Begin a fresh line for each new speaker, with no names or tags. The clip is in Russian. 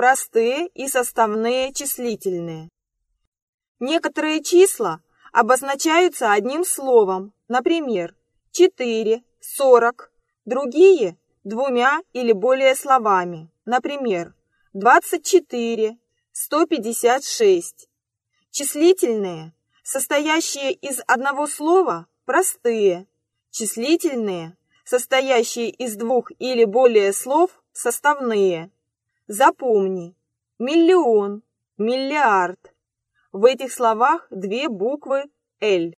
простые и составные числительные. Некоторые числа обозначаются одним словом, например, 4, 40, другие – двумя или более словами, например, 24, 156. Числительные, состоящие из одного слова, простые. Числительные, состоящие из двух или более слов, составные. Запомни. Миллион, миллиард. В этих словах две буквы «Л».